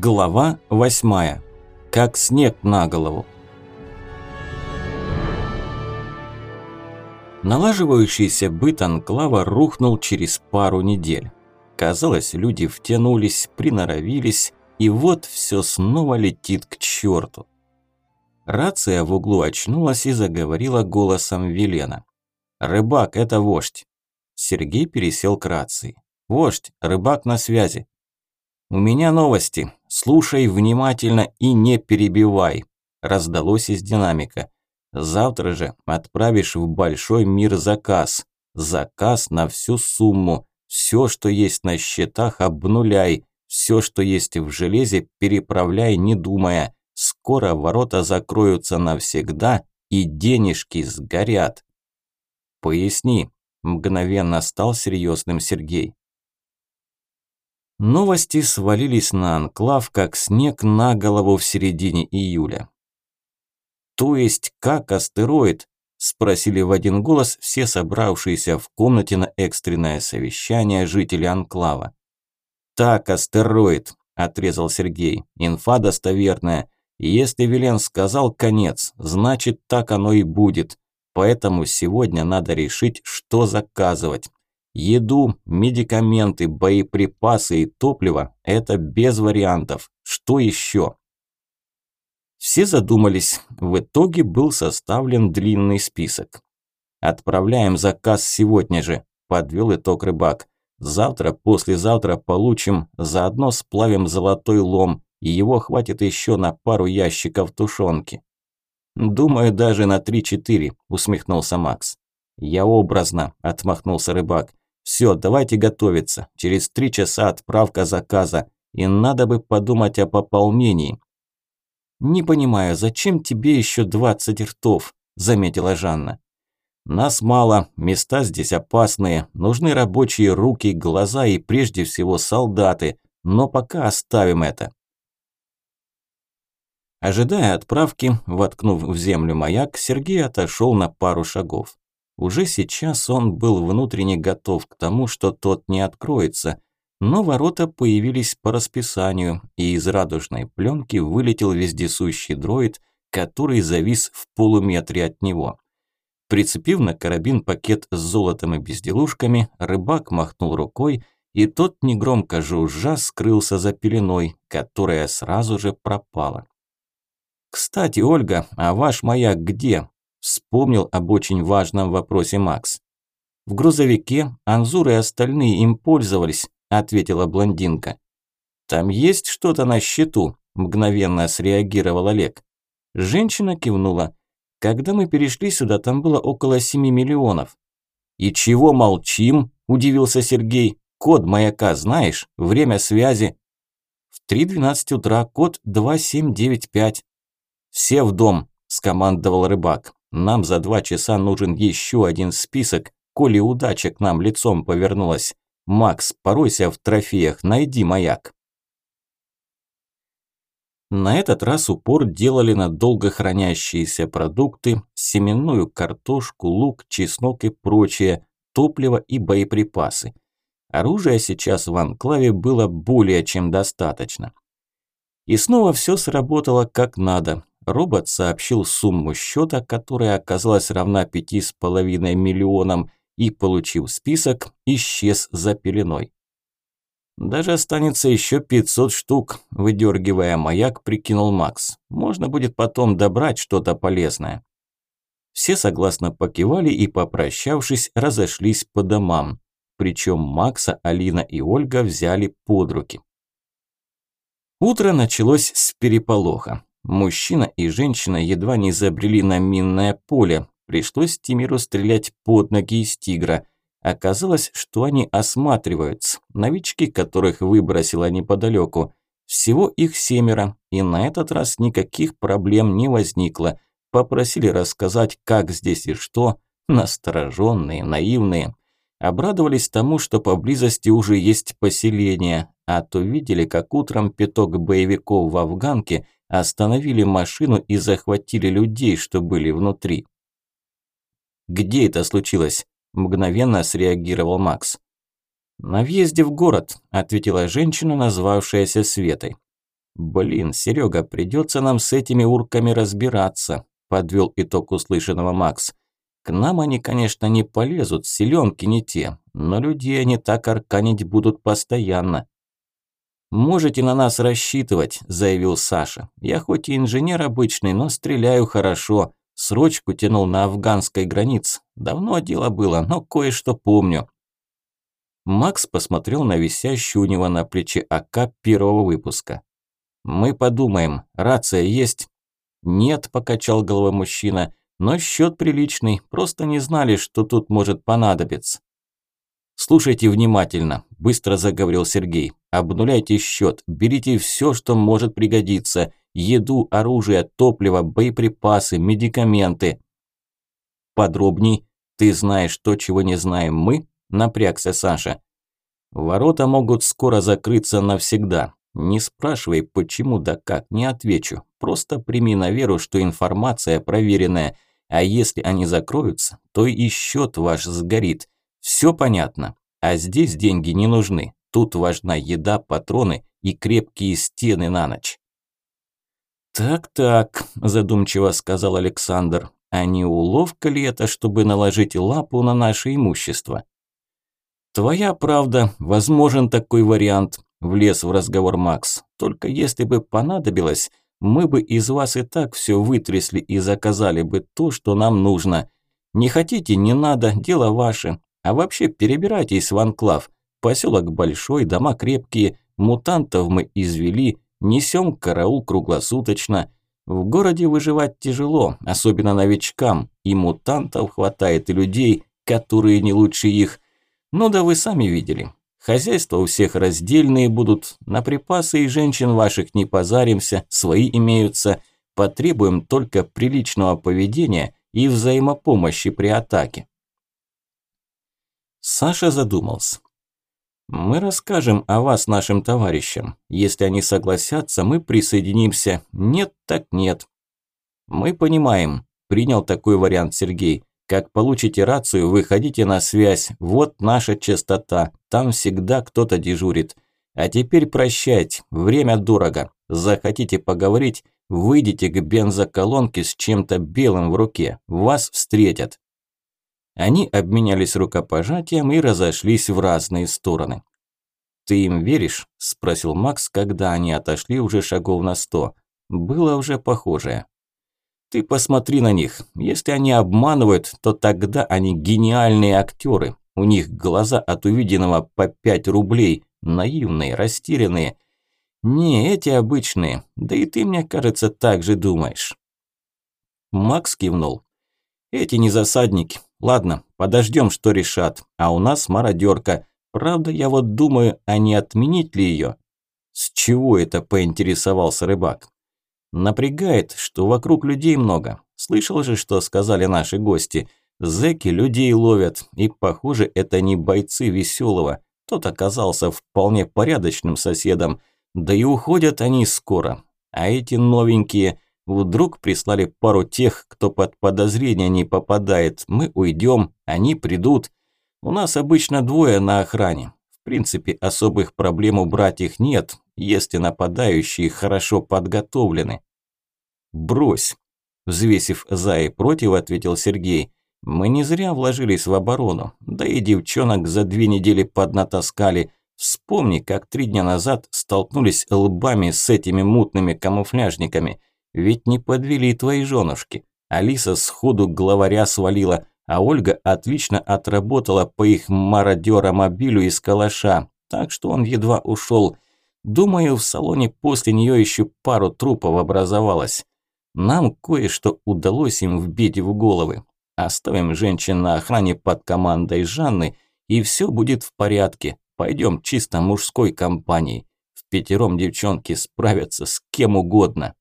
Глава восьмая. Как снег на голову. Налаживающийся быт анклава рухнул через пару недель. Казалось, люди втянулись, приноровились, и вот все снова летит к черту. Рация в углу очнулась и заговорила голосом Велена. «Рыбак, это вождь». Сергей пересел к рации. «Вождь, рыбак на связи. «У меня новости. Слушай внимательно и не перебивай», – раздалось из динамика. «Завтра же отправишь в большой мир заказ. Заказ на всю сумму. Все, что есть на счетах, обнуляй. Все, что есть в железе, переправляй, не думая. Скоро ворота закроются навсегда, и денежки сгорят». «Поясни», – мгновенно стал серьезным Сергей. Новости свалились на анклав, как снег на голову в середине июля. «То есть как астероид?» – спросили в один голос все собравшиеся в комнате на экстренное совещание жители анклава. «Так, астероид», – отрезал Сергей. «Инфа достоверная. Если Велен сказал конец, значит так оно и будет. Поэтому сегодня надо решить, что заказывать. Еду, медикаменты, боеприпасы и топливо – это без вариантов. Что еще? Все задумались. В итоге был составлен длинный список. «Отправляем заказ сегодня же», – подвел итог рыбак. «Завтра, послезавтра получим, заодно сплавим золотой лом, и его хватит еще на пару ящиков тушенки». «Думаю, даже на три-четыре», – усмехнулся Макс. «Я образно», – отмахнулся рыбак. Все, давайте готовиться. Через три часа отправка заказа. И надо бы подумать о пополнении. Не понимаю, зачем тебе еще двадцать ртов? Заметила Жанна. Нас мало, места здесь опасные, нужны рабочие руки, глаза и прежде всего солдаты. Но пока оставим это. Ожидая отправки, воткнув в землю маяк, Сергей отошел на пару шагов. Уже сейчас он был внутренне готов к тому, что тот не откроется, но ворота появились по расписанию, и из радужной пленки вылетел вездесущий дроид, который завис в полуметре от него. Прицепив на карабин пакет с золотом и безделушками, рыбак махнул рукой, и тот негромко жужжа скрылся за пеленой, которая сразу же пропала. «Кстати, Ольга, а ваш маяк где?» Вспомнил об очень важном вопросе Макс. «В грузовике Анзур и остальные им пользовались», – ответила блондинка. «Там есть что-то на счету?» – мгновенно среагировал Олег. Женщина кивнула. «Когда мы перешли сюда, там было около 7 миллионов». «И чего молчим?» – удивился Сергей. «Код маяка знаешь? Время связи?» «В 3.12 утра, код 2795». «Все в дом», – скомандовал рыбак. Нам за два часа нужен еще один список, коли удача к нам лицом повернулась. Макс, поройся в трофеях, найди маяк. На этот раз упор делали на долго хранящиеся продукты, семенную картошку, лук, чеснок и прочее, топливо и боеприпасы. Оружия сейчас в анклаве было более чем достаточно. И снова все сработало как надо. Робот сообщил сумму счета, которая оказалась равна пяти с половиной миллионам, и, получив список, исчез за пеленой. «Даже останется еще 500 штук», – выдергивая маяк, прикинул Макс. «Можно будет потом добрать что-то полезное». Все согласно покивали и, попрощавшись, разошлись по домам. Причем Макса, Алина и Ольга взяли под руки. Утро началось с переполоха. Мужчина и женщина едва не забрели на минное поле. Пришлось Тимиру стрелять под ноги из тигра. Оказалось, что они осматриваются. Новички, которых выбросило неподалеку. Всего их семеро, и на этот раз никаких проблем не возникло. Попросили рассказать, как здесь и что. Настороженные, наивные. Обрадовались тому, что поблизости уже есть поселение, а то видели, как утром пяток боевиков в Афганке – остановили машину и захватили людей, что были внутри. «Где это случилось?» – мгновенно среагировал Макс. «На въезде в город», – ответила женщина, назвавшаяся Светой. Блин, Серега, придется нам с этими урками разбираться, подвел итог услышанного Макс. К нам они, конечно, не полезут, селенки не те, но людей они так арканить будут постоянно. «Можете на нас рассчитывать», – заявил Саша. «Я хоть и инженер обычный, но стреляю хорошо. Срочку тянул на афганской границе. Давно дело было, но кое-что помню». Макс посмотрел на висящую у него на плече АК первого выпуска. «Мы подумаем. Рация есть?» «Нет», – покачал головой мужчина, – «но счет приличный, просто не знали, что тут может понадобиться». «Слушайте внимательно», – быстро заговорил Сергей. «Обнуляйте счет, берите все, что может пригодиться. Еду, оружие, топливо, боеприпасы, медикаменты». «Подробней. Ты знаешь то, чего не знаем мы?» – напрягся Саша. «Ворота могут скоро закрыться навсегда. Не спрашивай, почему да как, не отвечу. Просто прими на веру, что информация проверенная. А если они закроются, то и счет ваш сгорит. Все понятно. А здесь деньги не нужны. Тут важна еда, патроны и крепкие стены на ночь. «Так-так», – задумчиво сказал Александр, – «а не уловка ли это, чтобы наложить лапу на наше имущество?» «Твоя правда, возможен такой вариант», – влез в разговор Макс. «Только если бы понадобилось, мы бы из вас и так все вытрясли и заказали бы то, что нам нужно. Не хотите, не надо, дело ваше. А вообще перебирайтесь в анклав. Поселок большой, дома крепкие, мутантов мы извели, несем караул круглосуточно. В городе выживать тяжело, особенно новичкам, и мутантов хватает, и людей, которые не лучше их. Ну да вы сами видели. Хозяйства у всех раздельные будут, на припасы и женщин ваших не позаримся, свои имеются. Потребуем только приличного поведения и взаимопомощи при атаке. Саша задумался. «Мы расскажем о вас нашим товарищам. Если они согласятся, мы присоединимся. Нет, так нет». «Мы понимаем», – принял такой вариант Сергей. «Как получите рацию, выходите на связь. Вот наша частота. Там всегда кто-то дежурит. А теперь прощайте. Время дорого. Захотите поговорить, выйдите к бензоколонке с чем-то белым в руке. Вас встретят». Они обменялись рукопожатием и разошлись в разные стороны. «Ты им веришь?» – спросил Макс, когда они отошли уже шагов на сто. Было уже похожее. «Ты посмотри на них. Если они обманывают, то тогда они гениальные актеры. У них глаза от увиденного по пять рублей, наивные, растерянные. Не, эти обычные, да и ты, мне кажется, так же думаешь». Макс кивнул. «Эти не засадники, Ладно, подождем, что решат. А у нас мародерка. Правда, я вот думаю, а не отменить ли ее? С чего это поинтересовался рыбак? Напрягает, что вокруг людей много. Слышал же, что сказали наши гости. Зеки людей ловят, и, похоже, это не бойцы веселого. Тот оказался вполне порядочным соседом. Да и уходят они скоро. А эти новенькие – Вдруг прислали пару тех, кто под подозрение не попадает. Мы уйдем, они придут. У нас обычно двое на охране. В принципе, особых проблем убрать их нет, если нападающие хорошо подготовлены. Брось. Взвесив за и против, ответил Сергей. Мы не зря вложились в оборону. Да и девчонок за две недели поднатаскали. Вспомни, как три дня назад столкнулись лбами с этими мутными камуфляжниками. Ведь не подвели твои женушки. Алиса сходу главаря свалила, а Ольга отлично отработала по их мародера-мобилю из калаша, так что он едва ушел. Думаю, в салоне после нее еще пару трупов образовалось. Нам кое-что удалось им вбить в головы. Оставим женщин на охране под командой Жанны, и все будет в порядке. Пойдем чисто мужской компанией. В пятером девчонки справятся с кем угодно.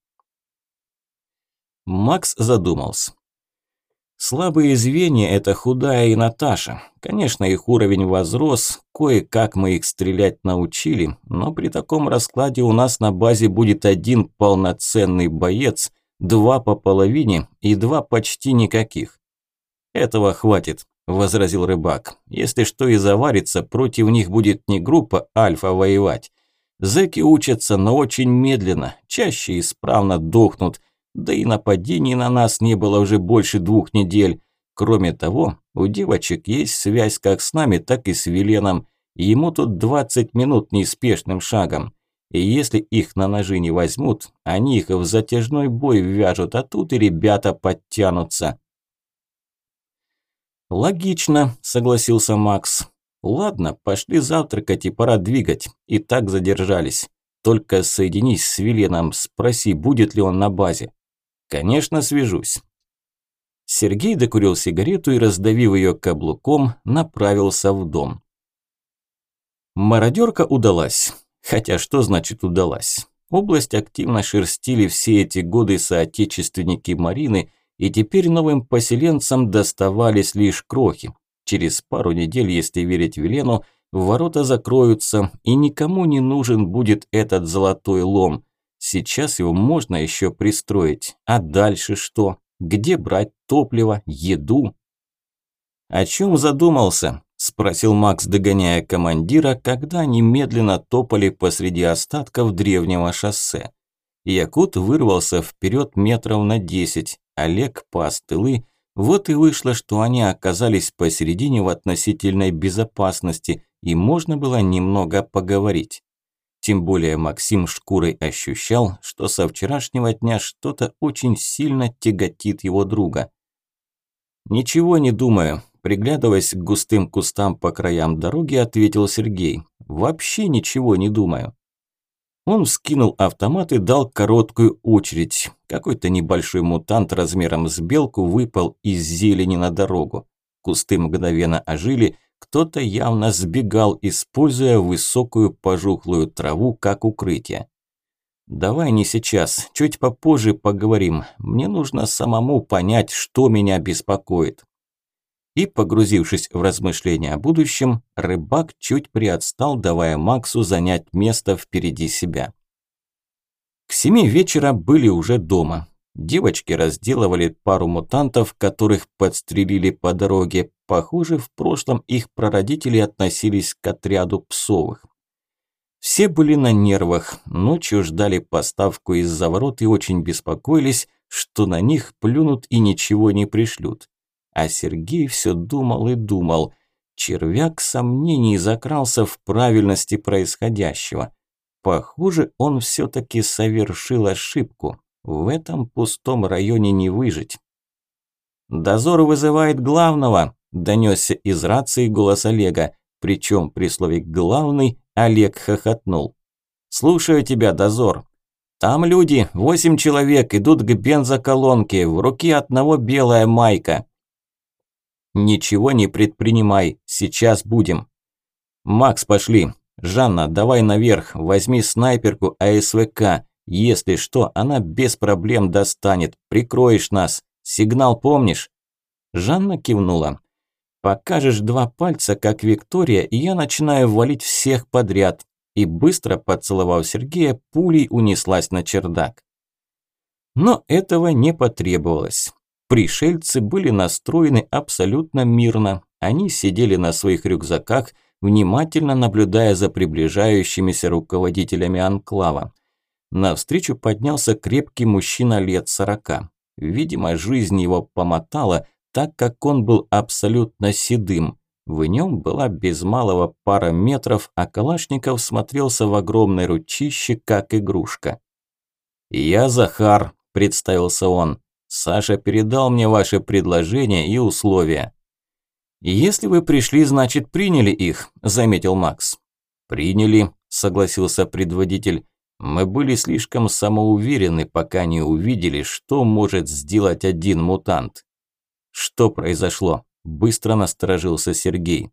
Макс задумался. Слабые звенья – это худая и Наташа. Конечно, их уровень возрос, кое-как мы их стрелять научили, но при таком раскладе у нас на базе будет один полноценный боец, два по половине и два почти никаких. Этого хватит, возразил рыбак. Если что и заварится, против них будет не группа Альфа воевать. Зэки учатся, но очень медленно, чаще исправно дохнут. Да и нападений на нас не было уже больше двух недель. Кроме того, у девочек есть связь как с нами, так и с Веленом. Ему тут 20 минут неспешным шагом. И если их на ножи не возьмут, они их в затяжной бой ввяжут, а тут и ребята подтянутся. «Логично», – согласился Макс. «Ладно, пошли завтракать и пора двигать. И так задержались. Только соединись с Веленом, спроси, будет ли он на базе». «Конечно, свяжусь». Сергей докурил сигарету и, раздавив ее каблуком, направился в дом. Мародерка удалась. Хотя что значит удалась? Область активно шерстили все эти годы соотечественники Марины, и теперь новым поселенцам доставались лишь крохи. Через пару недель, если верить Велену, ворота закроются, и никому не нужен будет этот золотой лом. Сейчас его можно еще пристроить. А дальше что? Где брать топливо, еду? О чем задумался? Спросил Макс, догоняя командира, когда они медленно топали посреди остатков древнего шоссе. Якут вырвался вперед метров на десять, Олег пас тылы, вот и вышло, что они оказались посередине в относительной безопасности, и можно было немного поговорить. Тем более Максим шкурой ощущал, что со вчерашнего дня что-то очень сильно тяготит его друга. «Ничего не думаю», – приглядываясь к густым кустам по краям дороги, ответил Сергей. «Вообще ничего не думаю». Он вскинул автомат и дал короткую очередь. Какой-то небольшой мутант размером с белку выпал из зелени на дорогу. Кусты мгновенно ожили, кто-то явно сбегал, используя высокую пожухлую траву как укрытие. «Давай не сейчас, чуть попозже поговорим. Мне нужно самому понять, что меня беспокоит». И, погрузившись в размышления о будущем, рыбак чуть приотстал, давая Максу занять место впереди себя. К семи вечера были уже дома. Девочки разделывали пару мутантов, которых подстрелили по дороге. Похоже, в прошлом их прародители относились к отряду псовых. Все были на нервах, ночью ждали поставку из-за ворот и очень беспокоились, что на них плюнут и ничего не пришлют. А Сергей все думал и думал. Червяк сомнений закрался в правильности происходящего. Похоже, он все-таки совершил ошибку. В этом пустом районе не выжить. «Дозор вызывает главного», – донесся из рации голос Олега. Причем при слове «главный» Олег хохотнул. «Слушаю тебя, дозор. Там люди, восемь человек, идут к бензоколонке, в руке одного белая майка. Ничего не предпринимай, сейчас будем. Макс, пошли. Жанна, давай наверх, возьми снайперку АСВК. Если что, она без проблем достанет. Прикроешь нас. Сигнал помнишь? Жанна кивнула. Покажешь два пальца, как Виктория, и я начинаю валить всех подряд. И быстро поцеловав Сергея, пулей унеслась на чердак. Но этого не потребовалось. Пришельцы были настроены абсолютно мирно. Они сидели на своих рюкзаках, внимательно наблюдая за приближающимися руководителями анклава. Навстречу поднялся крепкий мужчина лет сорока. Видимо, жизнь его помотала, так как он был абсолютно седым. В нем была без малого пара метров, а Калашников смотрелся в огромной ручище, как игрушка. «Я Захар», – представился он. Саша передал мне ваши предложения и условия. Если вы пришли, значит, приняли их, заметил Макс. Приняли, согласился предводитель. Мы были слишком самоуверены, пока не увидели, что может сделать один мутант. Что произошло? Быстро насторожился Сергей.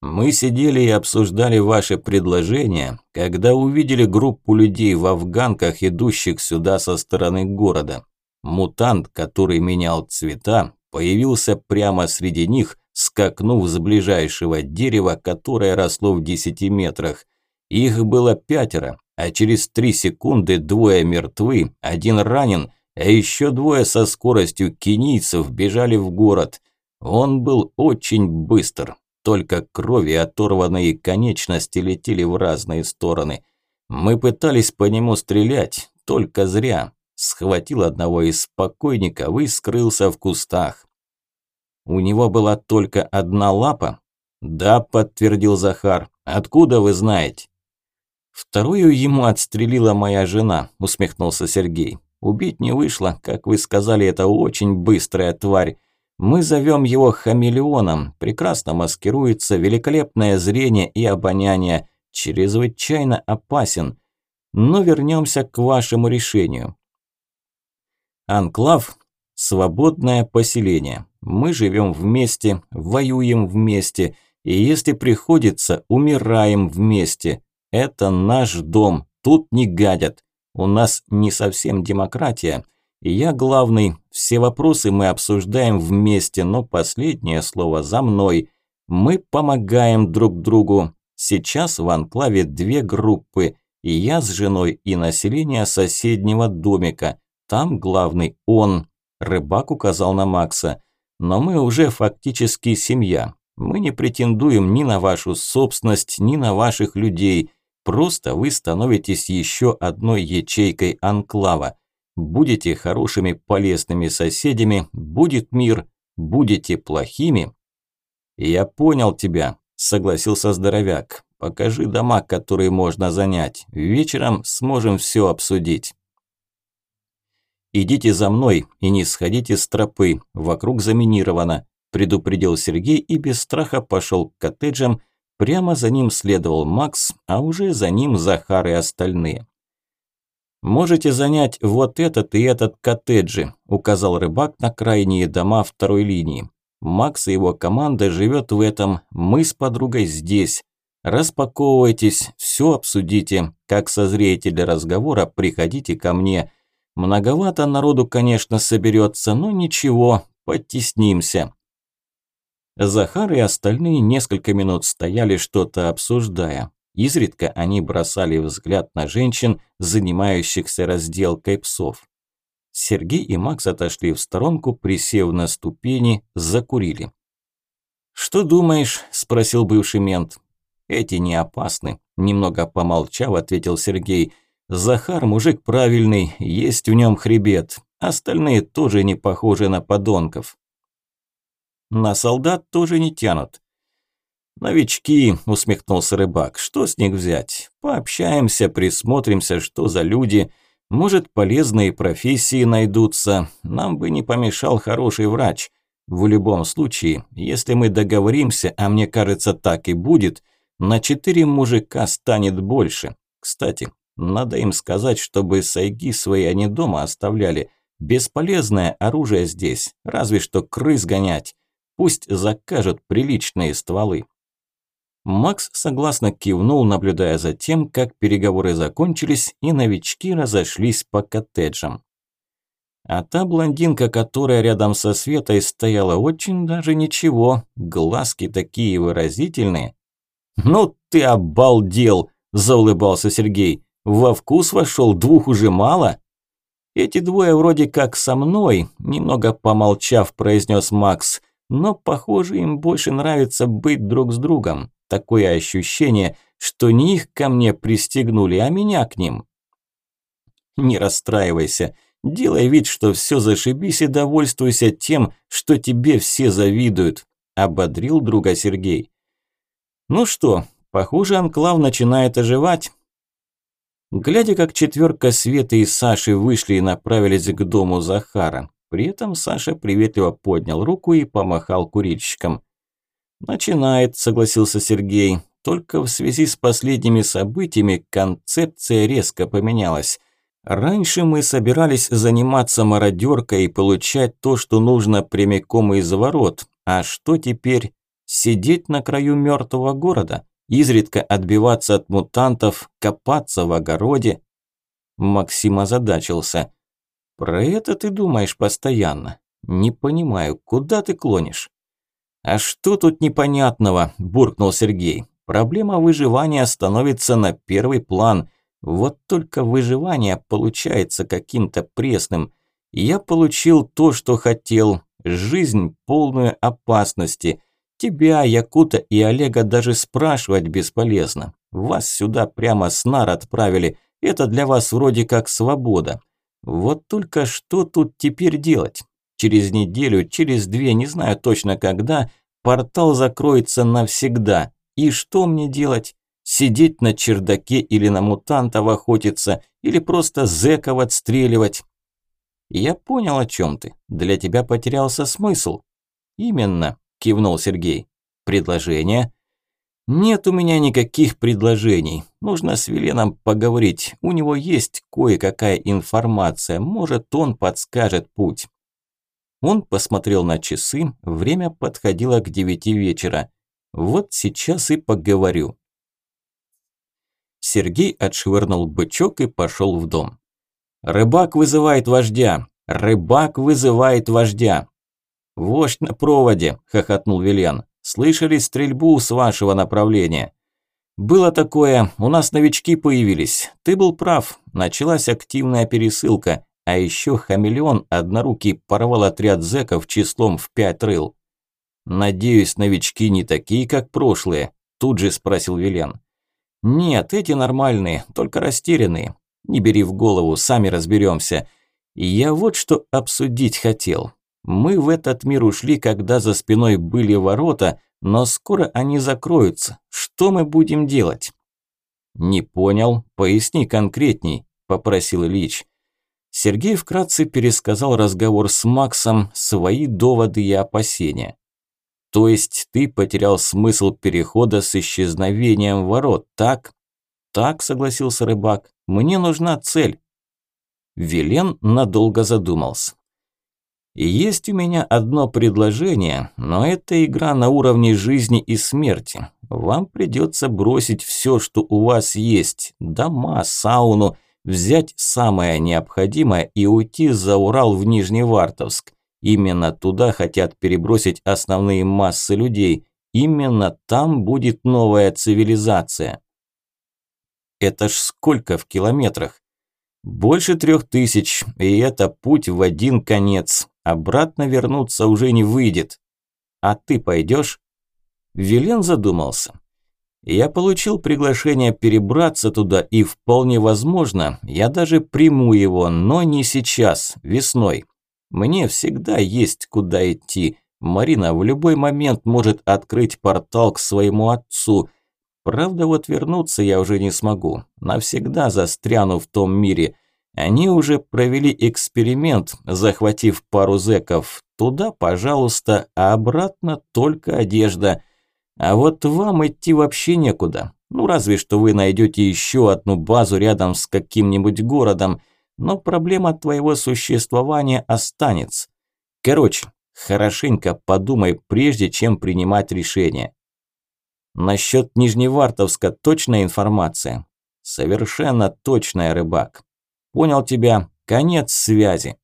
Мы сидели и обсуждали ваши предложения, когда увидели группу людей в афганках, идущих сюда со стороны города. Мутант, который менял цвета, появился прямо среди них, скакнув с ближайшего дерева, которое росло в десяти метрах. Их было пятеро, а через три секунды двое мертвы, один ранен, а еще двое со скоростью кенийцев бежали в город. Он был очень быстр, только крови оторванные конечности летели в разные стороны. Мы пытались по нему стрелять, только зря. Схватил одного из покойников и скрылся в кустах. У него была только одна лапа? Да, подтвердил Захар. Откуда вы знаете? Вторую ему отстрелила моя жена, усмехнулся Сергей. Убить не вышло, как вы сказали, это очень быстрая тварь. Мы зовем его хамелеоном, прекрасно маскируется, великолепное зрение и обоняние, чрезвычайно опасен. Но вернемся к вашему решению. Анклав – свободное поселение. Мы живем вместе, воюем вместе, и если приходится, умираем вместе. Это наш дом, тут не гадят. У нас не совсем демократия – я главный, все вопросы мы обсуждаем вместе, но последнее слово за мной. Мы помогаем друг другу. Сейчас в анклаве две группы, и я с женой и население соседнего домика. Там главный он. Рыбак указал на Макса. Но мы уже фактически семья. Мы не претендуем ни на вашу собственность, ни на ваших людей. Просто вы становитесь еще одной ячейкой анклава. Будете хорошими полезными соседями, будет мир, будете плохими. Я понял тебя, согласился здоровяк. Покажи дома, которые можно занять. Вечером сможем все обсудить. «Идите за мной и не сходите с тропы, вокруг заминировано», предупредил Сергей и без страха пошел к коттеджам, прямо за ним следовал Макс, а уже за ним Захар и остальные. «Можете занять вот этот и этот коттеджи», – указал рыбак на крайние дома второй линии. «Макс и его команда живет в этом, мы с подругой здесь. Распаковывайтесь, все обсудите. Как созреете для разговора, приходите ко мне. Многовато народу, конечно, соберется, но ничего, подтеснимся». Захар и остальные несколько минут стояли, что-то обсуждая. Изредка они бросали взгляд на женщин, занимающихся разделкой псов. Сергей и Макс отошли в сторонку, присев на ступени, закурили. «Что думаешь?» – спросил бывший мент. «Эти не опасны», – немного помолчав, ответил Сергей. «Захар мужик правильный, есть в нем хребет. Остальные тоже не похожи на подонков». «На солдат тоже не тянут. «Новички», – усмехнулся рыбак, – «что с них взять? Пообщаемся, присмотримся, что за люди. Может, полезные профессии найдутся. Нам бы не помешал хороший врач. В любом случае, если мы договоримся, а мне кажется, так и будет, на четыре мужика станет больше. Кстати, надо им сказать, чтобы сайги свои они дома оставляли. Бесполезное оружие здесь, разве что крыс гонять. Пусть закажут приличные стволы. Макс согласно кивнул, наблюдая за тем, как переговоры закончились и новички разошлись по коттеджам. А та блондинка, которая рядом со Светой стояла, очень даже ничего, глазки такие выразительные. «Ну ты обалдел!» – заулыбался Сергей. «Во вкус вошел, двух уже мало?» «Эти двое вроде как со мной», – немного помолчав, произнес Макс. «Но, похоже, им больше нравится быть друг с другом. Такое ощущение, что не их ко мне пристегнули, а меня к ним. Не расстраивайся. Делай вид, что все зашибись и довольствуйся тем, что тебе все завидуют, ободрил друга Сергей. Ну что, похоже, анклав начинает оживать. Глядя, как четверка Светы и Саши вышли и направились к дому Захара. При этом Саша приветливо поднял руку и помахал курильщикам. «Начинает», – согласился Сергей. «Только в связи с последними событиями концепция резко поменялась. Раньше мы собирались заниматься мародеркой и получать то, что нужно прямиком из ворот. А что теперь? Сидеть на краю мертвого города? Изредка отбиваться от мутантов, копаться в огороде?» Максим озадачился. «Про это ты думаешь постоянно. Не понимаю, куда ты клонишь?» «А что тут непонятного?» – буркнул Сергей. «Проблема выживания становится на первый план. Вот только выживание получается каким-то пресным. Я получил то, что хотел. Жизнь полную опасности. Тебя, Якута и Олега даже спрашивать бесполезно. Вас сюда прямо с нар отправили. Это для вас вроде как свобода. Вот только что тут теперь делать? Через неделю, через две, не знаю точно когда, портал закроется навсегда. И что мне делать? Сидеть на чердаке или на мутантов охотиться, или просто зэков отстреливать? Я понял, о чем ты. Для тебя потерялся смысл. Именно, кивнул Сергей. Предложение? Нет у меня никаких предложений. Нужно с Веленом поговорить. У него есть кое-какая информация. Может, он подскажет путь. Он посмотрел на часы. Время подходило к девяти вечера. Вот сейчас и поговорю. Сергей отшвырнул бычок и пошел в дом. «Рыбак вызывает вождя! Рыбак вызывает вождя!» «Вождь на проводе!» – хохотнул Вильян. «Слышали стрельбу с вашего направления?» «Было такое. У нас новички появились. Ты был прав. Началась активная пересылка. А еще хамелеон однорукий порвал отряд зэков числом в пять рыл». «Надеюсь, новички не такие, как прошлые?» – тут же спросил Вильян. «Нет, эти нормальные, только растерянные. Не бери в голову, сами разберемся. Я вот что обсудить хотел. Мы в этот мир ушли, когда за спиной были ворота, но скоро они закроются. Что мы будем делать?» «Не понял. Поясни конкретней», – попросил Ильич. Сергей вкратце пересказал разговор с Максом, свои доводы и опасения. То есть ты потерял смысл перехода с исчезновением ворот, так? Так, согласился рыбак. Мне нужна цель. Велен надолго задумался. Есть у меня одно предложение, но это игра на уровне жизни и смерти. Вам придется бросить все, что у вас есть. Дома, сауну, взять самое необходимое и уйти за Урал в Нижневартовск. Именно туда хотят перебросить основные массы людей. Именно там будет новая цивилизация. Это ж сколько в километрах? Больше трех тысяч, и это путь в один конец. Обратно вернуться уже не выйдет. А ты пойдешь? Вилен задумался. Я получил приглашение перебраться туда, и вполне возможно, я даже приму его, но не сейчас, весной. Мне всегда есть куда идти. Марина в любой момент может открыть портал к своему отцу. Правда, вот вернуться я уже не смогу. Навсегда застряну в том мире. Они уже провели эксперимент, захватив пару зэков. Туда, пожалуйста, а обратно только одежда. А вот вам идти вообще некуда. Ну, разве что вы найдете еще одну базу рядом с каким-нибудь городом – но проблема твоего существования останется. Короче, хорошенько подумай, прежде чем принимать решение. Насчет Нижневартовска точная информация? Совершенно точная, рыбак. Понял тебя. Конец связи.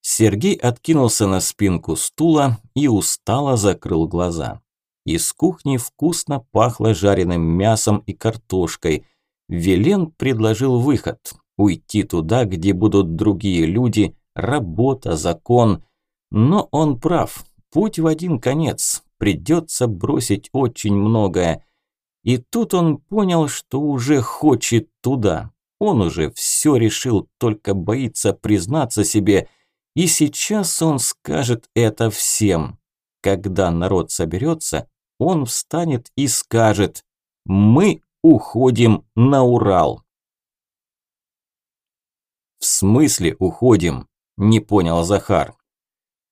Сергей откинулся на спинку стула и устало закрыл глаза. Из кухни вкусно пахло жареным мясом и картошкой – Велен предложил выход – уйти туда, где будут другие люди, работа, закон. Но он прав, путь в один конец, придется бросить очень многое. И тут он понял, что уже хочет туда. Он уже все решил, только боится признаться себе. И сейчас он скажет это всем. Когда народ соберется, он встанет и скажет «Мы уходим на Урал. В смысле уходим? Не понял Захар.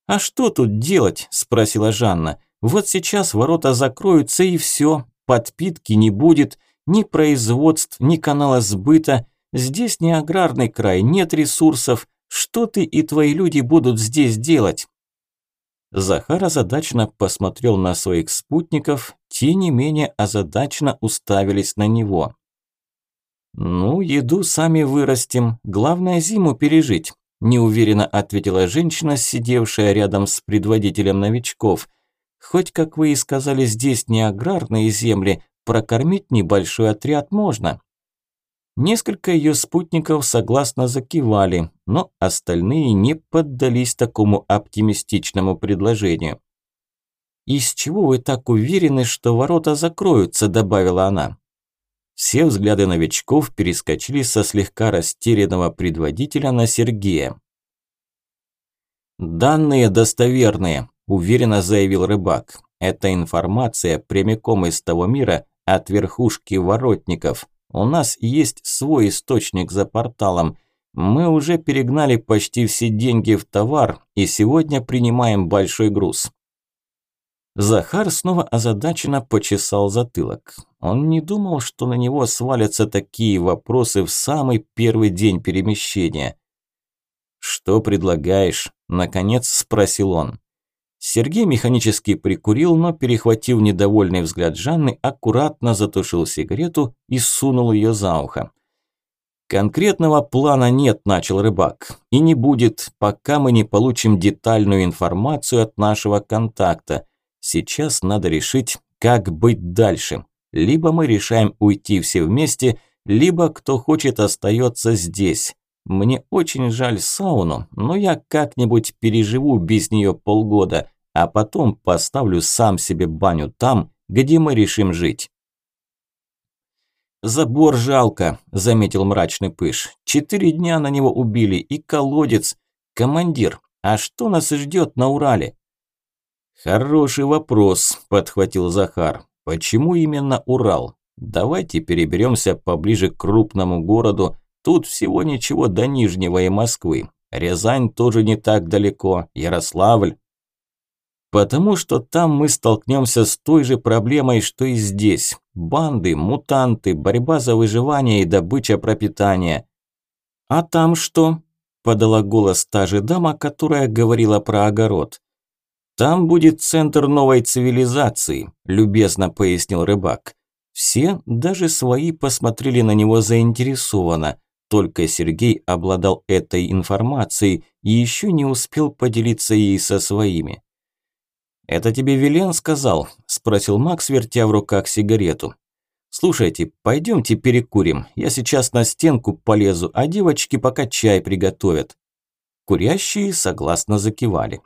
А что тут делать? Спросила Жанна. Вот сейчас ворота закроются и все. Подпитки не будет, ни производств, ни канала сбыта. Здесь не аграрный край, нет ресурсов. Что ты и твои люди будут здесь делать? Захар озадачно посмотрел на своих спутников, те не менее озадачно уставились на него. «Ну, еду сами вырастим, главное зиму пережить», неуверенно ответила женщина, сидевшая рядом с предводителем новичков. «Хоть, как вы и сказали, здесь не аграрные земли, прокормить небольшой отряд можно». Несколько ее спутников согласно закивали, но остальные не поддались такому оптимистичному предложению. «Из чего вы так уверены, что ворота закроются?» – добавила она. Все взгляды новичков перескочили со слегка растерянного предводителя на Сергея. «Данные достоверные», – уверенно заявил рыбак. «Это информация прямиком из того мира от верхушки воротников. У нас есть свой источник за порталом. Мы уже перегнали почти все деньги в товар и сегодня принимаем большой груз. Захар снова озадаченно почесал затылок. Он не думал, что на него свалятся такие вопросы в самый первый день перемещения. «Что предлагаешь?» – наконец спросил он. Сергей механически прикурил, но, перехватив недовольный взгляд Жанны, аккуратно затушил сигарету и сунул ее за ухо. «Конкретного плана нет», – начал рыбак. «И не будет, пока мы не получим детальную информацию от нашего контакта. Сейчас надо решить, как быть дальше. Либо мы решаем уйти все вместе, либо кто хочет остается здесь. Мне очень жаль сауну, но я как-нибудь переживу без нее полгода, а потом поставлю сам себе баню там, где мы решим жить». «Забор жалко», – заметил мрачный пыш. «Четыре дня на него убили, и колодец. Командир, а что нас ждет на Урале?» «Хороший вопрос», – подхватил Захар. «Почему именно Урал? Давайте переберемся поближе к крупному городу. Тут всего ничего до Нижнего и Москвы. Рязань тоже не так далеко, Ярославль. Потому что там мы столкнемся с той же проблемой, что и здесь. Банды, мутанты, борьба за выживание и добыча пропитания. А там что? Подала голос та же дама, которая говорила про огород. Там будет центр новой цивилизации, любезно пояснил рыбак. Все, даже свои, посмотрели на него заинтересованно. Только Сергей обладал этой информацией и еще не успел поделиться ей со своими. «Это тебе Вилен сказал?» – спросил Макс, вертя в руках сигарету. «Слушайте, пойдемте перекурим. Я сейчас на стенку полезу, а девочки пока чай приготовят». Курящие согласно закивали.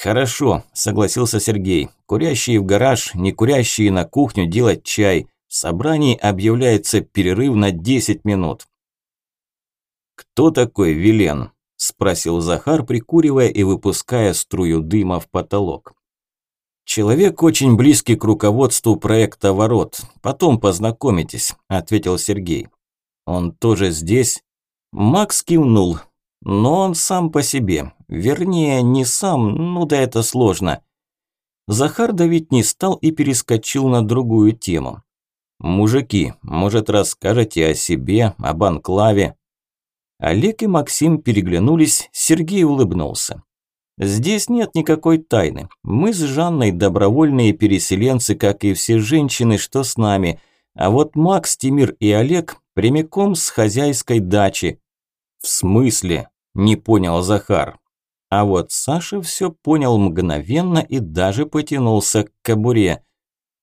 «Хорошо», – согласился Сергей. «Курящие в гараж, не курящие на кухню делать чай. В собрании объявляется перерыв на 10 минут». «Кто такой Вилен?» – спросил Захар, прикуривая и выпуская струю дыма в потолок. «Человек очень близкий к руководству проекта «Ворот». Потом познакомитесь», – ответил Сергей. «Он тоже здесь?» Макс кивнул. «Но он сам по себе. Вернее, не сам, ну да это сложно». Захар давить не стал и перескочил на другую тему. «Мужики, может, расскажете о себе, об анклаве?» Олег и Максим переглянулись, Сергей улыбнулся. Здесь нет никакой тайны. Мы с Жанной добровольные переселенцы, как и все женщины, что с нами. А вот Макс, Тимир и Олег прямиком с хозяйской дачи. В смысле? Не понял Захар. А вот Саша все понял мгновенно и даже потянулся к кобуре.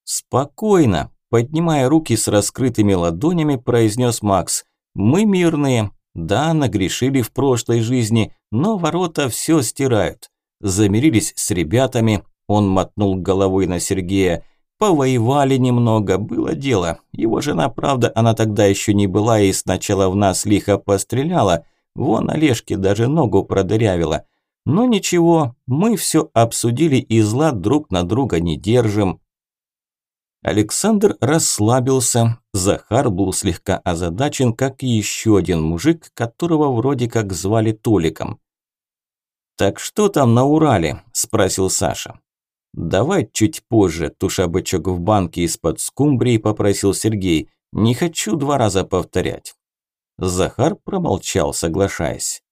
«Спокойно», поднимая руки с раскрытыми ладонями, произнес Макс. «Мы мирные, да, нагрешили в прошлой жизни, но ворота все стирают. Замирились с ребятами, он мотнул головой на Сергея. Повоевали немного, было дело. Его жена, правда, она тогда еще не была и сначала в нас лихо постреляла. Вон Олежке даже ногу продырявила. Но ничего, мы все обсудили и зла друг на друга не держим. Александр расслабился. Захар был слегка озадачен, как и еще один мужик, которого вроде как звали Толиком. «Так что там на Урале?» – спросил Саша. «Давай чуть позже», – туша бычок в банке из-под скумбрии попросил Сергей. «Не хочу два раза повторять». Захар промолчал, соглашаясь.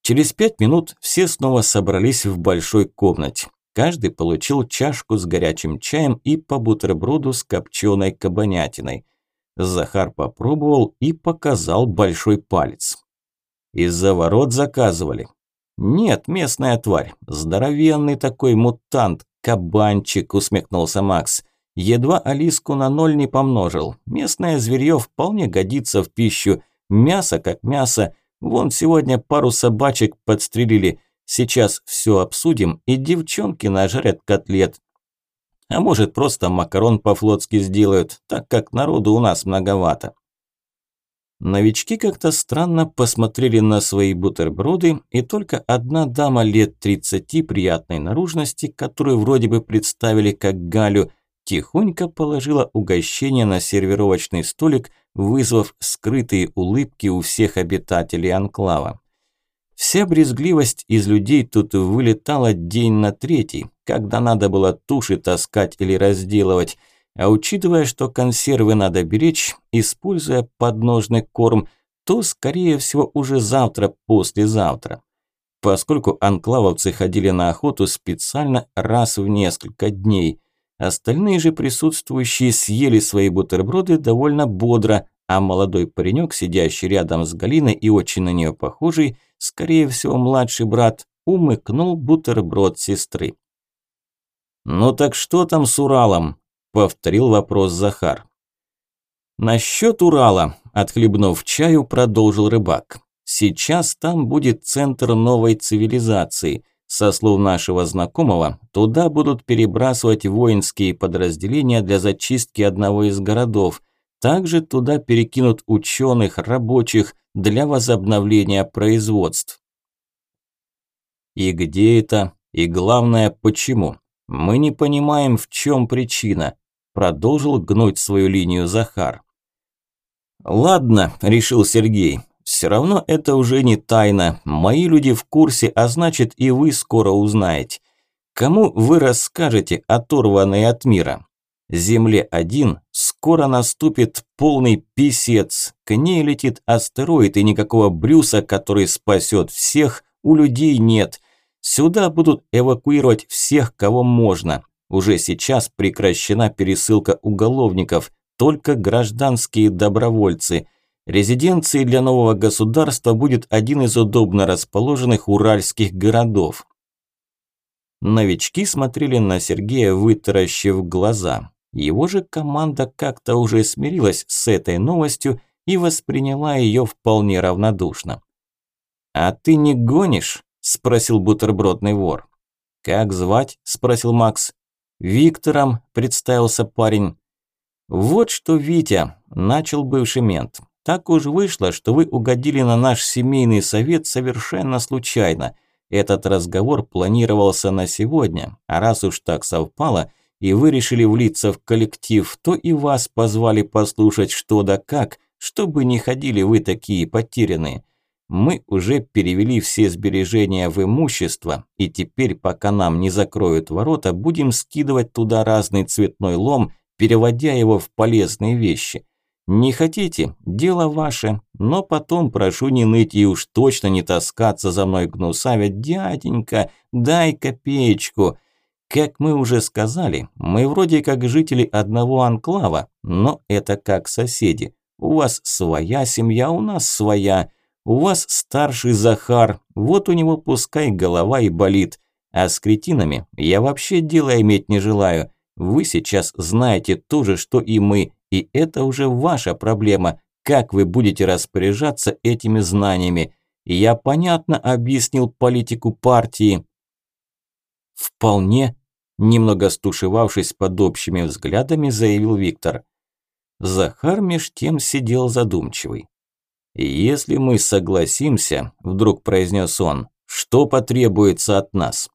Через пять минут все снова собрались в большой комнате. Каждый получил чашку с горячим чаем и по бутерброду с копченой кабанятиной. Захар попробовал и показал большой палец. Из-за ворот заказывали. Нет, местная тварь. Здоровенный такой мутант, кабанчик, усмехнулся Макс. Едва Алиску на ноль не помножил. Местное зверье вполне годится в пищу. Мясо как мясо. Вон сегодня пару собачек подстрелили – Сейчас все обсудим, и девчонки нажарят котлет. А может, просто макарон по-флотски сделают, так как народу у нас многовато. Новички как-то странно посмотрели на свои бутерброды, и только одна дама лет 30 приятной наружности, которую вроде бы представили как Галю, тихонько положила угощение на сервировочный столик, вызвав скрытые улыбки у всех обитателей анклава. Вся брезгливость из людей тут вылетала день на третий, когда надо было туши таскать или разделывать – а учитывая, что консервы надо беречь, используя подножный корм, то, скорее всего, уже завтра-послезавтра. Поскольку анклавовцы ходили на охоту специально раз в несколько дней. Остальные же присутствующие съели свои бутерброды довольно бодро, а молодой паренек, сидящий рядом с Галиной и очень на нее похожий, скорее всего, младший брат, умыкнул бутерброд сестры. «Ну так что там с Уралом?» Повторил вопрос Захар. Насчет Урала, отхлебнув чаю, продолжил рыбак. Сейчас там будет центр новой цивилизации. Со слов нашего знакомого, туда будут перебрасывать воинские подразделения для зачистки одного из городов. Также туда перекинут ученых, рабочих для возобновления производств. И где это? И главное, почему? Мы не понимаем, в чем причина. Продолжил гнуть свою линию Захар. «Ладно», – решил Сергей. «Все равно это уже не тайна. Мои люди в курсе, а значит и вы скоро узнаете. Кому вы расскажете, оторванные от мира? Земле-1 скоро наступит полный писец. К ней летит астероид, и никакого Брюса, который спасет всех, у людей нет. Сюда будут эвакуировать всех, кого можно. Уже сейчас прекращена пересылка уголовников, только гражданские добровольцы. Резиденцией для нового государства будет один из удобно расположенных уральских городов. Новички смотрели на Сергея, вытаращив глаза. Его же команда как-то уже смирилась с этой новостью и восприняла ее вполне равнодушно. «А ты не гонишь?» – спросил бутербродный вор. «Как звать?» – спросил Макс. «Виктором», – представился парень. «Вот что, Витя», – начал бывший мент. «Так уж вышло, что вы угодили на наш семейный совет совершенно случайно. Этот разговор планировался на сегодня, а раз уж так совпало, и вы решили влиться в коллектив, то и вас позвали послушать что да как, чтобы не ходили вы такие потерянные. Мы уже перевели все сбережения в имущество, и теперь, пока нам не закроют ворота, будем скидывать туда разный цветной лом, переводя его в полезные вещи. Не хотите? Дело ваше, но потом прошу не ныть и уж точно не таскаться за мной гнусавить. Дяденька, дай копеечку. Как мы уже сказали, мы вроде как жители одного анклава, но это как соседи. У вас своя семья, у нас своя. У вас старший Захар, вот у него пускай голова и болит. А с кретинами я вообще дела иметь не желаю. Вы сейчас знаете то же, что и мы, и это уже ваша проблема, как вы будете распоряжаться этими знаниями. Я понятно объяснил политику партии. Вполне, немного стушевавшись под общими взглядами, заявил Виктор. Захар меж тем сидел задумчивый. «Если мы согласимся», – вдруг произнес он, – «что потребуется от нас?»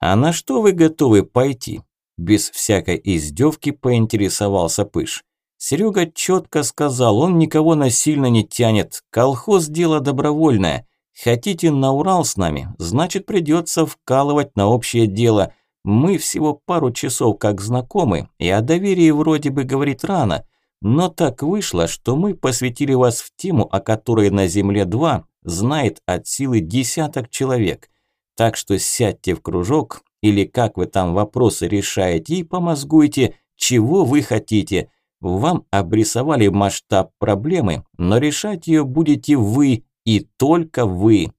«А на что вы готовы пойти?» Без всякой издевки поинтересовался Пыш. Серега четко сказал, он никого насильно не тянет. Колхоз – дело добровольное. Хотите на Урал с нами, значит придется вкалывать на общее дело. Мы всего пару часов как знакомы, и о доверии вроде бы говорит рано – но так вышло, что мы посвятили вас в тему, о которой на Земле-2 знает от силы десяток человек. Так что сядьте в кружок, или как вы там вопросы решаете, и помозгуйте, чего вы хотите. Вам обрисовали масштаб проблемы, но решать ее будете вы и только вы.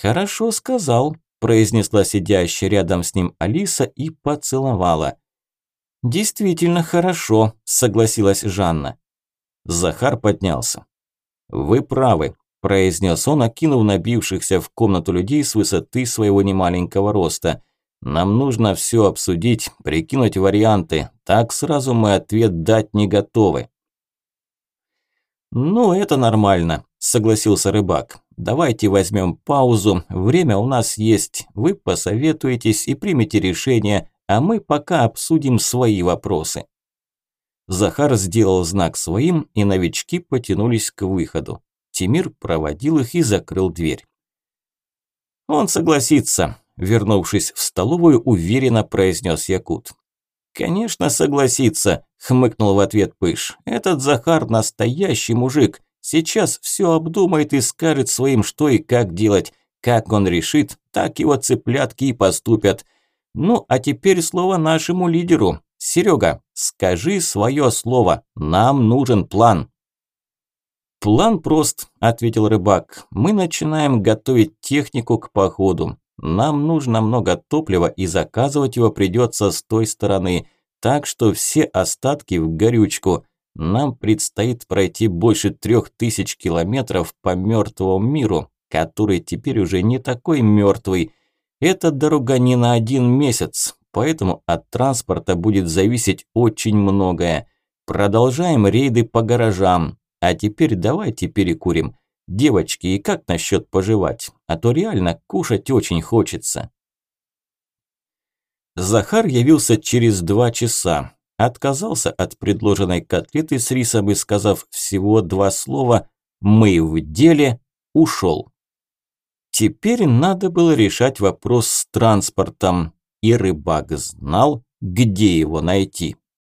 «Хорошо сказал», – произнесла сидящая рядом с ним Алиса и поцеловала. «Действительно хорошо», – согласилась Жанна. Захар поднялся. «Вы правы», – произнес он, окинув набившихся в комнату людей с высоты своего немаленького роста. Нам нужно все обсудить, прикинуть варианты. Так сразу мы ответ дать не готовы. Ну, это нормально, согласился рыбак. Давайте возьмем паузу, время у нас есть. Вы посоветуетесь и примете решение, а мы пока обсудим свои вопросы. Захар сделал знак своим, и новички потянулись к выходу. Тимир проводил их и закрыл дверь. Он согласится, вернувшись в столовую, уверенно произнес Якут. «Конечно согласится», – хмыкнул в ответ Пыш. «Этот Захар настоящий мужик. Сейчас все обдумает и скажет своим, что и как делать. Как он решит, так его цыплятки и поступят. Ну, а теперь слово нашему лидеру. Серега, скажи свое слово. Нам нужен план». «План прост», – ответил рыбак. «Мы начинаем готовить технику к походу. Нам нужно много топлива и заказывать его придется с той стороны, так что все остатки в горючку. Нам предстоит пройти больше трех тысяч километров по мертвому миру, который теперь уже не такой мертвый. Эта дорога не на один месяц, поэтому от транспорта будет зависеть очень многое. Продолжаем рейды по гаражам. А теперь давайте перекурим. Девочки, и как насчет пожевать? А то реально кушать очень хочется. Захар явился через два часа. Отказался от предложенной котлеты с рисом и, сказав всего два слова «мы в деле», ушел. Теперь надо было решать вопрос с транспортом, и рыбак знал, где его найти.